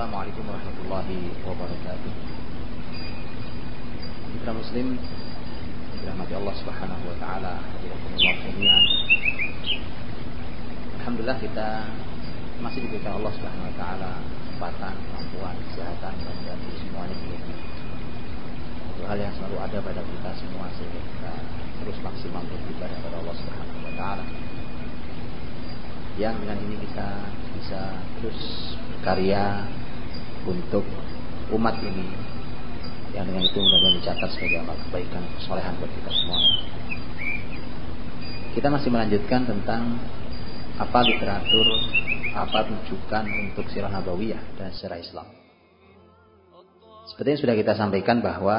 Assalamualaikum warahmatullahi wabarakatuh. Mitra Muslim, dirahmati Allah Subhanahu wa taala. Alhamdulillah kita masih diberikan Allah Subhanahu wa taala kesempatan, kemampuan, kesehatan dan dari semuanya menjadi itu hal yang selalu ada pada kita semua sehingga kita terus maksimal beribadah kepada Allah Subhanahu wa taala. Yang dengan ini kita bisa terus berkarya untuk umat ini yang dengan itu mudah-mudahan dicatat sebagai amal kebaikan kesolehan buat kita semua. Kita masih melanjutkan tentang apa literatur, apa rujukan untuk sirah nabawiyah dan sejarah Islam. Seperti yang sudah kita sampaikan bahwa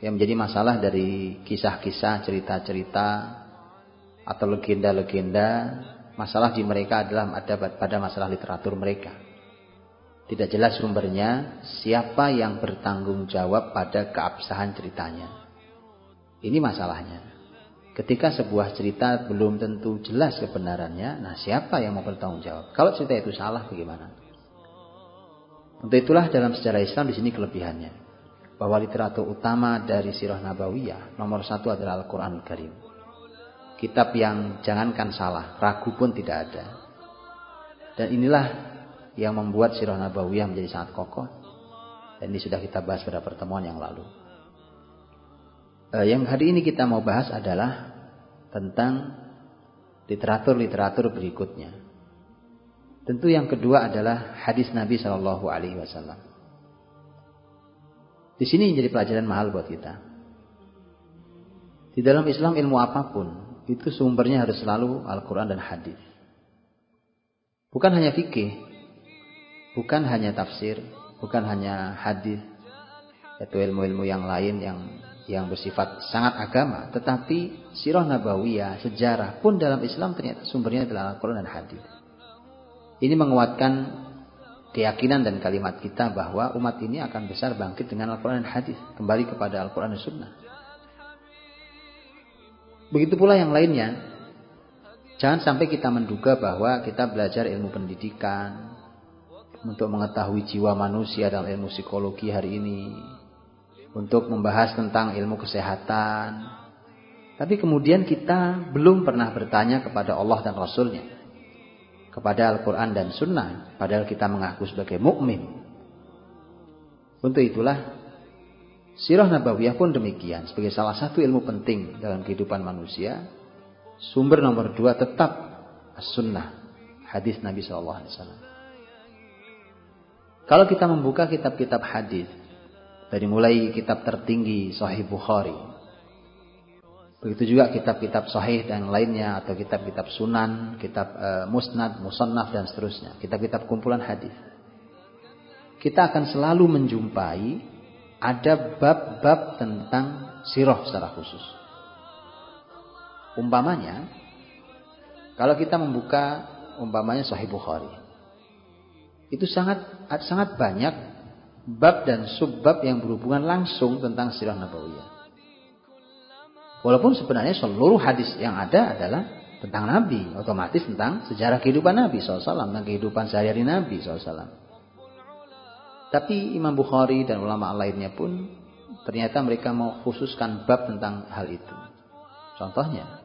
yang menjadi masalah dari kisah-kisah, cerita-cerita atau legenda-legenda, masalah di mereka adalah ada pada masalah literatur mereka. Tidak jelas sumbernya, siapa yang bertanggung jawab pada keabsahan ceritanya. Ini masalahnya. Ketika sebuah cerita belum tentu jelas kebenarannya, nah siapa yang mau bertanggung jawab? Kalau cerita itu salah bagaimana? Untuk itulah dalam sejarah Islam di sini kelebihannya. Bahwa literatur utama dari sirah nabawiyah nomor satu adalah Al-Quran Al Karim. Kitab yang jangankan salah, ragu pun tidak ada. Dan inilah yang membuat sirah nabawiyah menjadi sangat kokoh. Dan ini sudah kita bahas pada pertemuan yang lalu. Eh, yang hari ini kita mau bahas adalah tentang literatur-literatur berikutnya. Tentu yang kedua adalah hadis Nabi Shallallahu Alaihi Wasallam. Di sini menjadi pelajaran mahal buat kita. Di dalam Islam ilmu apa pun itu sumbernya harus selalu Al-Quran dan hadis. Bukan hanya fikih, bukan hanya tafsir, bukan hanya hadis, atau ilmu-ilmu yang lain yang yang bersifat sangat agama, tetapi sirah nabawiyah, sejarah pun dalam Islam ternyata sumbernya adalah Al-Quran dan hadis. Ini menguatkan keyakinan dan kalimat kita bahwa umat ini akan besar bangkit dengan Al-Quran dan hadis, kembali kepada Al-Quran dan Sunnah. Begitu pula yang lainnya. Jangan sampai kita menduga bahwa kita belajar ilmu pendidikan, untuk mengetahui jiwa manusia dalam ilmu psikologi hari ini, untuk membahas tentang ilmu kesehatan. Tapi kemudian kita belum pernah bertanya kepada Allah dan Rasulnya, kepada Al-Quran dan Sunnah, padahal kita mengaku sebagai mukmin. Untuk itulah Sirah Nabawiyah pun demikian sebagai salah satu ilmu penting dalam kehidupan manusia. Sumber nomor dua tetap As-Sunnah, hadis Nabi Shallallahu Alaihi Wasallam. Kalau kita membuka kitab-kitab hadis dari mulai kitab tertinggi Sahih Bukhari, begitu juga kitab-kitab Sahih dan lainnya atau kitab-kitab Sunan, kitab uh, Musnad, Musannaf dan seterusnya, kitab-kitab kumpulan hadis. Kita akan selalu menjumpai ada bab-bab tentang sirah secara khusus. Umpamanya, kalau kita membuka umpamanya Sahih Bukhari, itu sangat sangat banyak bab dan subbab yang berhubungan langsung tentang sirah nabawiyah. Walaupun sebenarnya seluruh hadis yang ada adalah tentang Nabi, otomatis tentang sejarah kehidupan Nabi SAW, tentang kehidupan sehari-hari Nabi SAW. Tapi Imam Bukhari dan ulama lainnya pun ternyata mereka mau khususkan bab tentang hal itu. Contohnya,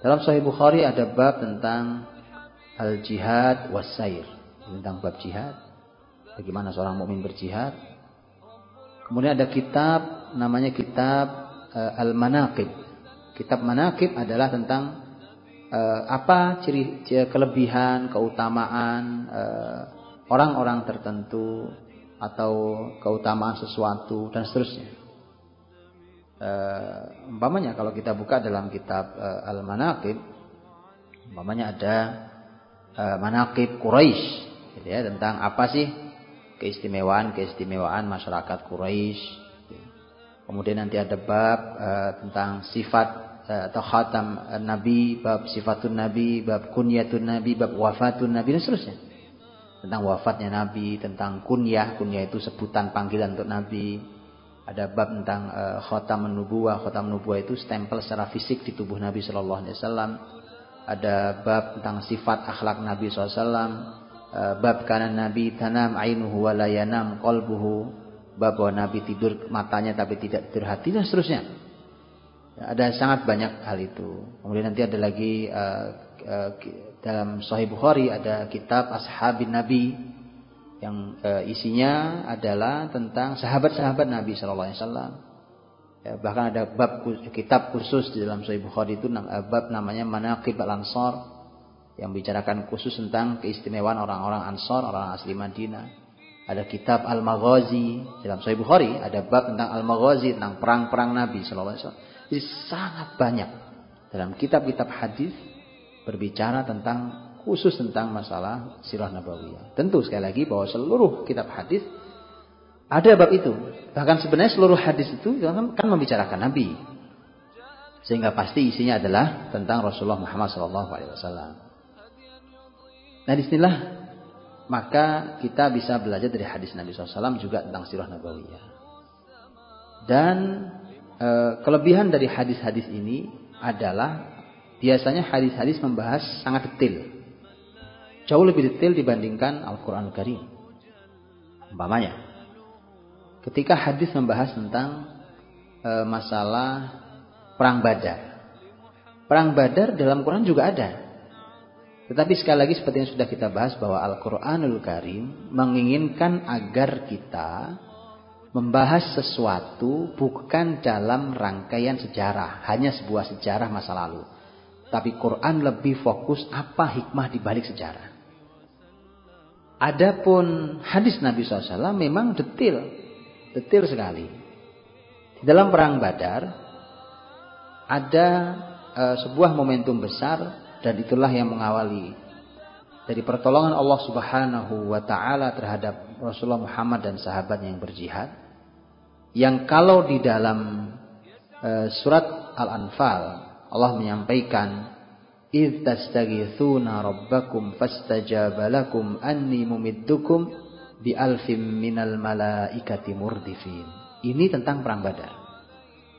dalam Sahih Bukhari ada bab tentang al-jihad wasair tentang bab jihad, bagaimana seorang mukmin berjihad. Kemudian ada kitab namanya kitab uh, Al-Manaqib. Kitab Manaqib adalah tentang uh, apa ciri, ciri kelebihan, keutamaan uh, orang-orang tertentu atau keutamaan sesuatu dan seterusnya. Uh, umpamanya kalau kita buka dalam kitab uh, Al-Manaqib umpamanya ada uh, Manaqib Quraisy gitu ya tentang apa sih keistimewaan keistimewaan masyarakat Quraisy. Kemudian nanti ada bab uh, tentang sifat uh, atau khatam uh, nabi bab sifatun nabi bab kunyatun nabi bab wafatun nabi dan seterusnya. Tentang wafatnya nabi tentang kunyah. Kunyah itu sebutan panggilan untuk nabi. Ada bab tentang uh, khatam nubuwah khatam nubuwah itu stempel secara fisik di tubuh Nabi Shallallahu Alaihi Wasallam. Ada bab tentang sifat akhlak Nabi SAW uh, bab kanan Nabi tanam ainuhu wa la yanam qalbuhu bab bahwa Nabi tidur matanya tapi tidak tidur hati dan seterusnya. Ya, ada sangat banyak hal itu. Kemudian nanti ada lagi uh, uh, dalam Sahih Bukhari ada kitab Ashabin Nabi yang uh, isinya adalah tentang sahabat-sahabat Nabi Shallallahu Alaihi Wasallam. Ya, bahkan ada bab kitab khusus di dalam Sahih Bukhari itu bab namanya Manaqib Al-Ansar yang bicarakan khusus tentang keistimewaan orang-orang Ansar, orang asli Madinah. Ada kitab Al-Maghazi dalam Sahih Bukhari, ada bab tentang Al-Maghazi tentang perang-perang Nabi sallallahu alaihi wasallam. Jadi sangat banyak dalam kitab-kitab hadis berbicara tentang khusus tentang masalah sirah nabawiyah. Tentu sekali lagi bahwa seluruh kitab hadis ada bab itu. Bahkan sebenarnya seluruh hadis itu kan membicarakan Nabi. Sehingga pasti isinya adalah tentang Rasulullah Muhammad SAW. Nah di sinilah maka kita bisa belajar dari hadis Nabi SAW juga tentang sirah nabawiyah. Dan e, kelebihan dari hadis-hadis ini adalah biasanya hadis-hadis membahas sangat detail. Jauh lebih detail dibandingkan Al-Quran Al Karim. Umpamanya, ketika hadis membahas tentang e, masalah perang Badar. Perang Badar dalam Quran juga ada. Tetapi sekali lagi seperti yang sudah kita bahas bahwa Al-Quranul Karim menginginkan agar kita membahas sesuatu bukan dalam rangkaian sejarah, hanya sebuah sejarah masa lalu. Tapi Quran lebih fokus apa hikmah di balik sejarah. Adapun hadis Nabi SAW memang detail, detail sekali. Di dalam perang Badar ada uh, sebuah momentum besar dan itulah yang mengawali dari pertolongan Allah Subhanahu wa taala terhadap Rasulullah Muhammad dan sahabat yang berjihad yang kalau di dalam uh, surat Al-Anfal Allah menyampaikan id tastaghithuna rabbakum fastajaba lakum anni mumiddukum bi alfim minal malaikati murdifin. Ini tentang perang Badar.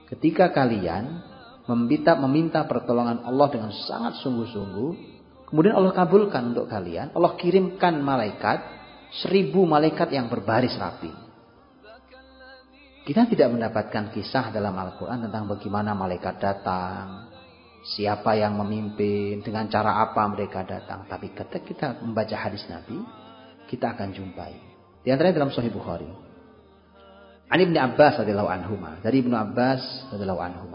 Ketika kalian meminta meminta pertolongan Allah dengan sangat sungguh-sungguh, kemudian Allah kabulkan untuk kalian, Allah kirimkan malaikat, seribu malaikat yang berbaris rapi. Kita tidak mendapatkan kisah dalam Al-Quran tentang bagaimana malaikat datang, siapa yang memimpin, dengan cara apa mereka datang. Tapi ketika kita membaca hadis Nabi, kita akan jumpai. Di antaranya dalam Sahih Bukhari. Ani bin Abbas radhiyallahu anhu. Dari Ibnu Abbas radhiyallahu anhu.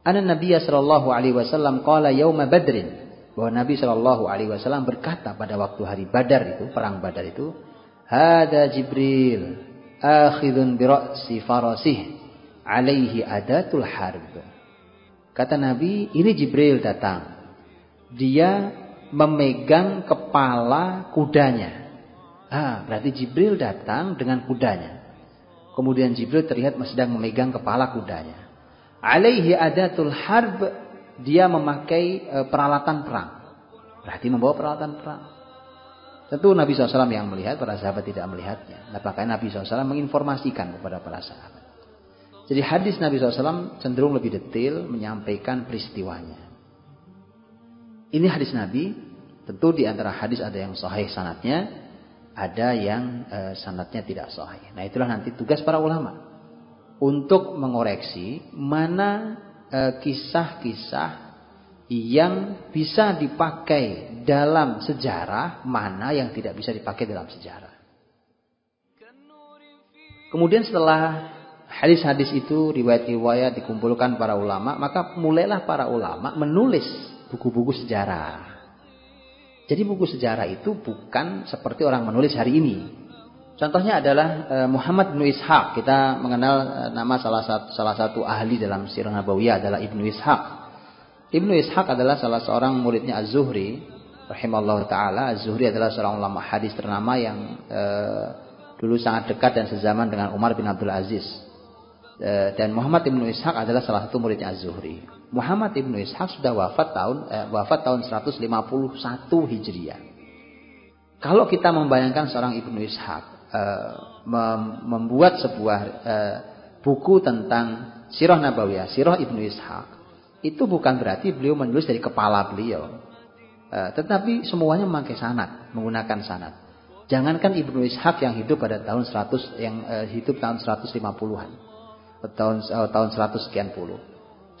Anna Nabi sallallahu alaihi wasallam qala yauma Badrin bahwa Nabi sallallahu alaihi wasallam berkata pada waktu hari Badar itu, perang Badar itu, "Hada Jibril akhidun bi ra'si farasih alaihi adatul harb." Kata Nabi, ini Jibril datang. Dia memegang kepala kudanya. Ah, berarti Jibril datang dengan kudanya. Kemudian Jibril terlihat sedang memegang kepala kudanya alaihi adatul harb dia memakai e, peralatan perang. Berarti membawa peralatan perang. Tentu Nabi SAW yang melihat, para sahabat tidak melihatnya. Nah, makanya Nabi SAW menginformasikan kepada para sahabat. Jadi hadis Nabi SAW cenderung lebih detail menyampaikan peristiwanya. Ini hadis Nabi, tentu di antara hadis ada yang sahih sanatnya, ada yang e, sanatnya tidak sahih. Nah itulah nanti tugas para ulama untuk mengoreksi mana eh, kisah-kisah e, yang bisa dipakai dalam sejarah, mana yang tidak bisa dipakai dalam sejarah. Kemudian setelah hadis-hadis itu riwayat-riwayat dikumpulkan para ulama, maka mulailah para ulama menulis buku-buku sejarah. Jadi buku sejarah itu bukan seperti orang menulis hari ini. Contohnya adalah eh, Muhammad bin Ishaq. Kita mengenal eh, nama salah satu salah satu ahli dalam sirah nabawiyah adalah Ibnu Ishaq. Ibnu Ishaq adalah salah seorang muridnya Az-Zuhri rahimallahu taala. Az-Zuhri adalah seorang ulama hadis ternama yang eh, dulu sangat dekat dan sezaman dengan Umar bin Abdul Aziz. Eh, dan Muhammad Ibnu Ishaq adalah salah satu muridnya Az-Zuhri. Muhammad Ibnu Ishaq sudah wafat tahun eh, wafat tahun 151 Hijriah. Kalau kita membayangkan seorang Ibnu Ishaq uh, membuat sebuah uh, buku tentang Sirah Nabawiyah, Sirah Ibnu Ishaq, itu bukan berarti beliau menulis dari kepala beliau. Uh, tetapi semuanya memakai sanad, menggunakan sanad. Jangankan Ibnu Ishaq yang hidup pada tahun 100 yang hidup tahun 150-an. Tahun tahun 100 sekian puluh.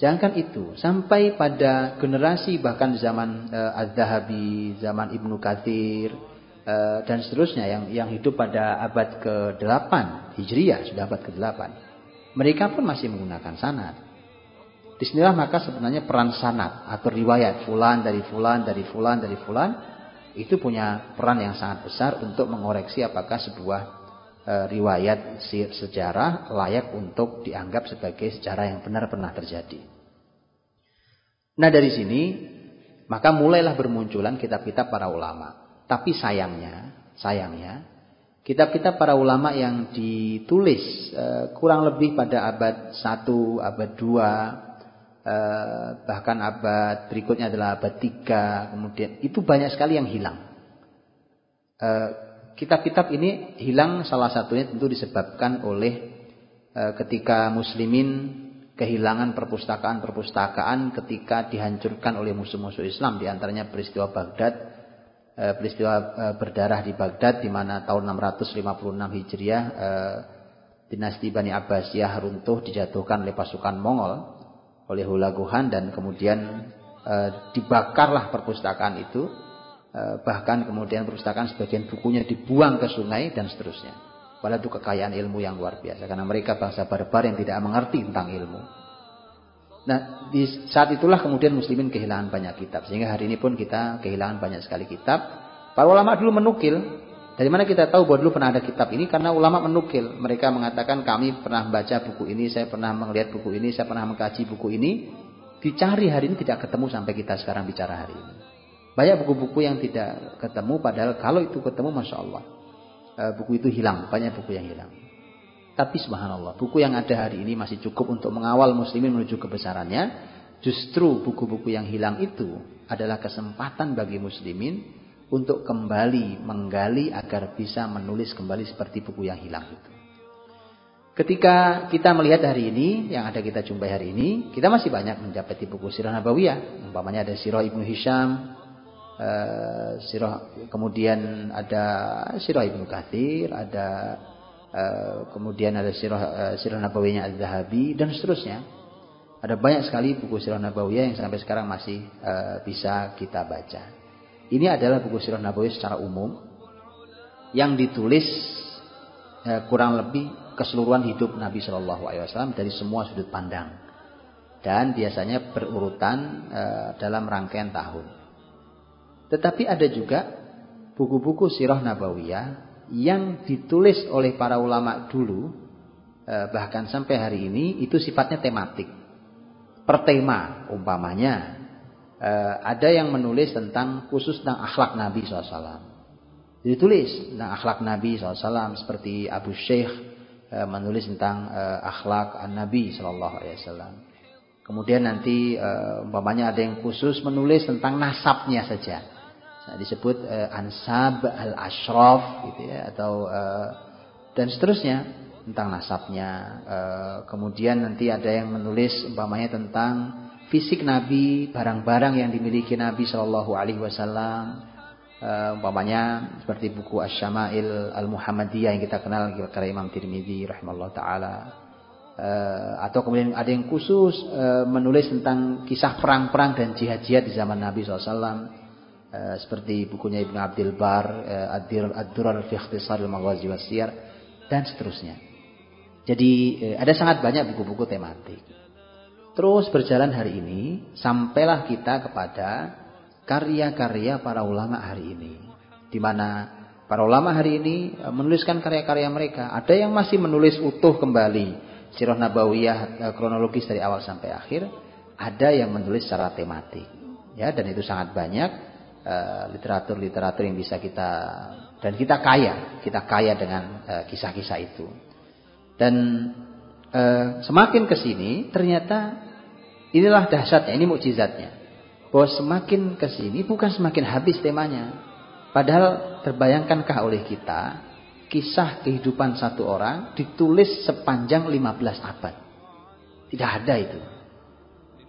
Jangankan itu, sampai pada generasi bahkan zaman Az-Zahabi, zaman Ibnu Katsir uh, dan seterusnya yang yang hidup pada abad ke-8 Hijriah, sudah abad ke-8. Mereka pun masih menggunakan sanad. Di sinilah maka sebenarnya peran sanat atau riwayat fulan dari fulan dari fulan dari fulan itu punya peran yang sangat besar untuk mengoreksi apakah sebuah e, riwayat sejarah layak untuk dianggap sebagai sejarah yang benar pernah terjadi. Nah dari sini maka mulailah bermunculan kitab-kitab para ulama. Tapi sayangnya, sayangnya kitab-kitab para ulama yang ditulis e, kurang lebih pada abad 1, abad 2 Eh, bahkan abad berikutnya adalah abad 3 kemudian itu banyak sekali yang hilang. Eh, kitab-kitab ini hilang salah satunya tentu disebabkan oleh eh, ketika muslimin kehilangan perpustakaan-perpustakaan ketika dihancurkan oleh musuh-musuh Islam di antaranya peristiwa Baghdad peristiwa berdarah di Baghdad di mana tahun 656 Hijriah dinasti Bani Abbasiyah runtuh dijatuhkan oleh pasukan Mongol oleh Hulaguhan dan kemudian dibakarlah perpustakaan itu bahkan kemudian perpustakaan sebagian bukunya dibuang ke sungai dan seterusnya. Padahal itu kekayaan ilmu yang luar biasa karena mereka bangsa barbar yang tidak mengerti tentang ilmu nah di saat itulah kemudian muslimin kehilangan banyak kitab sehingga hari ini pun kita kehilangan banyak sekali kitab para ulama dulu menukil dari mana kita tahu bahwa dulu pernah ada kitab ini? Karena ulama menukil. Mereka mengatakan kami pernah membaca buku ini, saya pernah melihat buku ini, saya pernah mengkaji buku ini. Dicari hari ini tidak ketemu sampai kita sekarang bicara hari ini. Banyak buku-buku yang tidak ketemu, padahal kalau itu ketemu, masya Allah, e, buku itu hilang. Banyak buku yang hilang. Tapi subhanallah, buku yang ada hari ini masih cukup untuk mengawal muslimin menuju kebesarannya. Justru buku-buku yang hilang itu adalah kesempatan bagi muslimin untuk kembali menggali agar bisa menulis kembali seperti buku yang hilang itu. Ketika kita melihat hari ini, yang ada kita jumpai hari ini, kita masih banyak mendapati buku Sirah Nabawiyah. Umpamanya ada Sirah Ibnu Hisham, uh, Sirah, kemudian ada Sirah Ibnu Kathir, ada kemudian ada Sirah, uh, Sirah Nabawiyahnya Az-Zahabi, dan seterusnya. Ada banyak sekali buku Sirah Nabawiyah yang sampai sekarang masih uh, bisa kita baca. Ini adalah buku sirah Nabawi secara umum yang ditulis eh, kurang lebih keseluruhan hidup Nabi Shallallahu Alaihi Wasallam dari semua sudut pandang dan biasanya berurutan eh, dalam rangkaian tahun. Tetapi ada juga buku-buku sirah Nabawiyah yang ditulis oleh para ulama dulu eh, bahkan sampai hari ini itu sifatnya tematik per tema umpamanya uh, ada yang menulis tentang khusus tentang akhlak Nabi SAW. Ditulis tentang akhlak Nabi SAW seperti Abu Sheikh uh, menulis tentang akhlak Nabi SAW. Kemudian nanti umpamanya ada yang khusus menulis tentang nasabnya saja. Nah, disebut uh, Ansab al-Ashraf gitu ya atau uh, dan seterusnya tentang nasabnya. Uh, kemudian nanti ada yang menulis umpamanya tentang fisik Nabi, barang-barang yang dimiliki Nabi Shallallahu Alaihi Wasallam, uh, umpamanya seperti buku Asy-Syama'il Al-Muhammadiyah yang kita kenal karya Imam Tirmidzi rahimahullah taala. Uh, atau kemudian ada yang khusus uh, menulis tentang kisah perang-perang dan jihad-jihad di zaman Nabi SAW uh, seperti bukunya Ibnu Abdul Bar uh, Ad-Durar fi Ikhtisar al-Maghazi Wasiyar dan seterusnya. Jadi uh, ada sangat banyak buku-buku tematik. Terus berjalan hari ini, sampailah kita kepada karya-karya para ulama hari ini. Di mana para ulama hari ini menuliskan karya-karya mereka. Ada yang masih menulis utuh kembali sirah nabawiyah kronologis dari awal sampai akhir. Ada yang menulis secara tematik. Ya, dan itu sangat banyak e, literatur-literatur yang bisa kita dan kita kaya, kita kaya dengan kisah-kisah itu. Dan semakin ke sini ternyata Inilah dahsyatnya, ini mukjizatnya. Bahwa semakin ke sini bukan semakin habis temanya. Padahal terbayangkankah oleh kita kisah kehidupan satu orang ditulis sepanjang 15 abad. Tidak ada itu.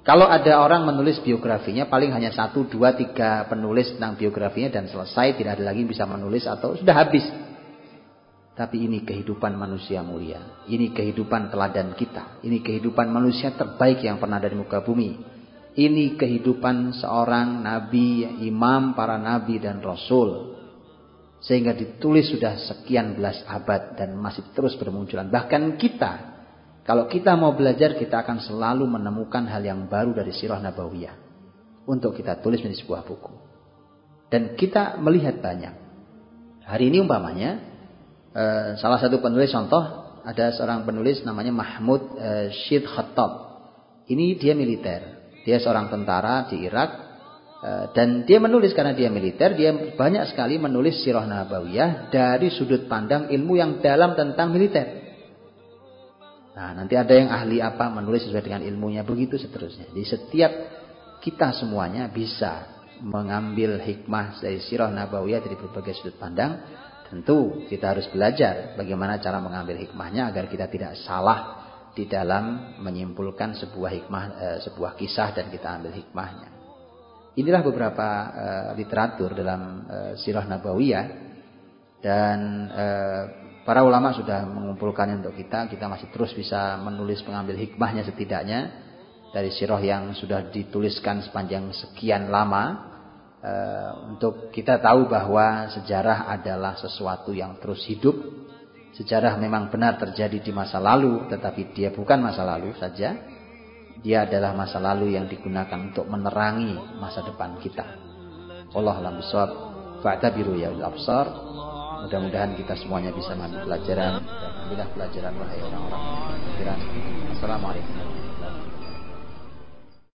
Kalau ada orang menulis biografinya, paling hanya satu, dua, tiga penulis tentang biografinya dan selesai, tidak ada lagi yang bisa menulis atau sudah habis. Tapi ini kehidupan manusia mulia. Ini kehidupan teladan kita. Ini kehidupan manusia terbaik yang pernah dari muka bumi. Ini kehidupan seorang nabi, imam, para nabi dan rasul. Sehingga ditulis sudah sekian belas abad dan masih terus bermunculan. Bahkan kita, kalau kita mau belajar, kita akan selalu menemukan hal yang baru dari sirah nabawiyah. Untuk kita tulis menjadi sebuah buku. Dan kita melihat banyak. Hari ini umpamanya, Eh, salah satu penulis contoh ada seorang penulis namanya Mahmud uh, Syed Khattab. Ini dia militer. Dia seorang tentara di Irak uh, dan dia menulis karena dia militer, dia banyak sekali menulis sirah nabawiyah dari sudut pandang ilmu yang dalam tentang militer. Nah, nanti ada yang ahli apa menulis sesuai dengan ilmunya begitu seterusnya. Jadi setiap kita semuanya bisa mengambil hikmah dari sirah nabawiyah dari berbagai sudut pandang Tentu kita harus belajar bagaimana cara mengambil hikmahnya agar kita tidak salah di dalam menyimpulkan sebuah hikmah, e, sebuah kisah dan kita ambil hikmahnya. Inilah beberapa e, literatur dalam e, sirah nabawiyah dan para ulama sudah mengumpulkannya untuk kita. Kita masih terus bisa menulis pengambil hikmahnya setidaknya dari sirah yang sudah dituliskan sepanjang sekian lama Eh, untuk kita tahu bahwa sejarah adalah sesuatu yang terus hidup. Sejarah memang benar terjadi di masa lalu, tetapi dia bukan masa lalu saja. Dia adalah masa lalu yang digunakan untuk menerangi masa depan kita. Allah alam bisawab. Fa'tabiru ya absar. Mudah-mudahan kita semuanya bisa mengambil pelajaran dan ambillah pelajaran wahai orang-orang. Assalamualaikum